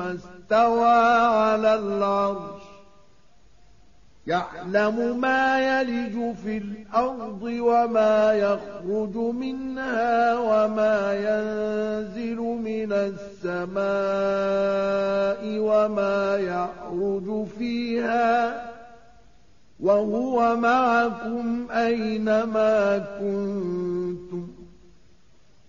استوى على العرش. يعلم ما يلج في الأرض وما يخرج منها وما ينزل من السماء وما يعرج فيها. وهو معكم أينما كنتم.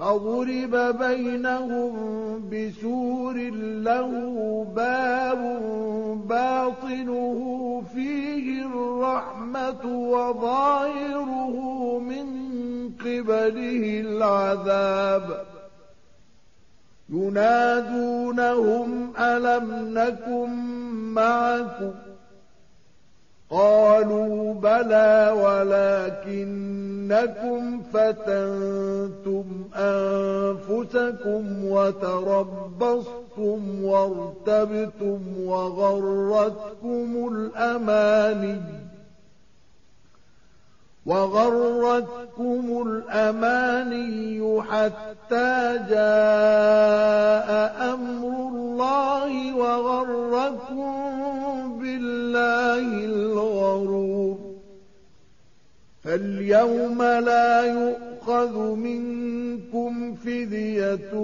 فضرب بينهم بسور له باب باطنه فيه الرحمة وظاهره من قبله العذاب. ينادونهم ألم نكن معكم؟ قالوا بلى ولكنكم فتنتم أنفسكم وتربصتم وارتبتم وغرتكم الأماني وغرتكم الأماني حتى جاء فاليوم لا يؤخذ منكم فدية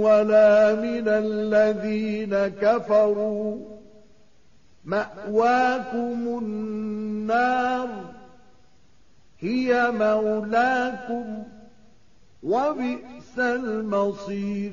ولا من الذين كفروا. مأواكم النار هي مولاكم وبئس المصير.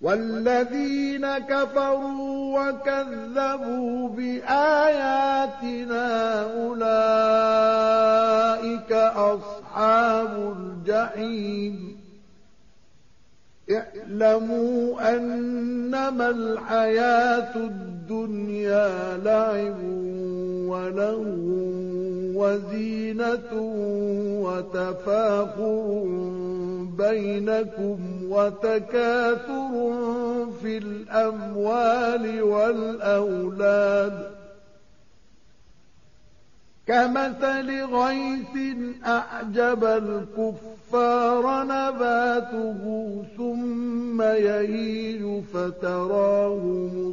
والذين كفروا وكذبوا بآياتنا أولئك أصحاب الجحيم. اعلموا أنما الحياة الدنيا لعب وله وزينة وتفاخر بينكم وتكاثر في الأموال والأولاد كمثل غيث أعجب الكفار نباته ثم يهيج فتراه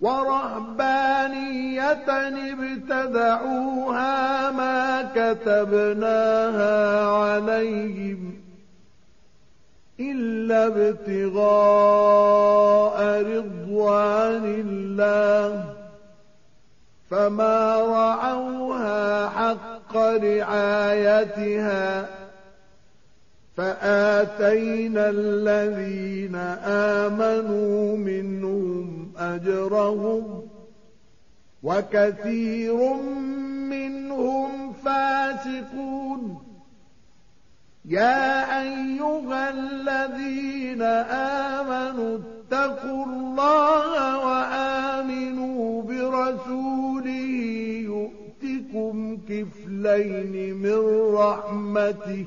ورهبانية ابتدعوها ما كتبناها عليهم إلا ابتغاء رضوان الله فما رعوها حق رعايتها فآتينا الذين آمنوا منهم أجرهم وكثير منهم فاسقون. يا أيها الذين آمنوا اتقوا الله وآمنوا برسوله يؤتكم كفلين من رحمته.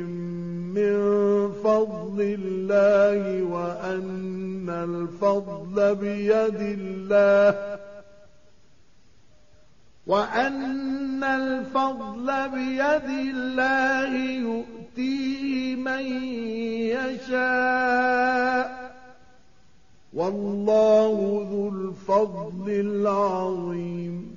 من فضل الله وأن الفضل بيد الله. وأن الفضل بيد الله يؤتيه من يشاء. والله ذو الفضل العظيم.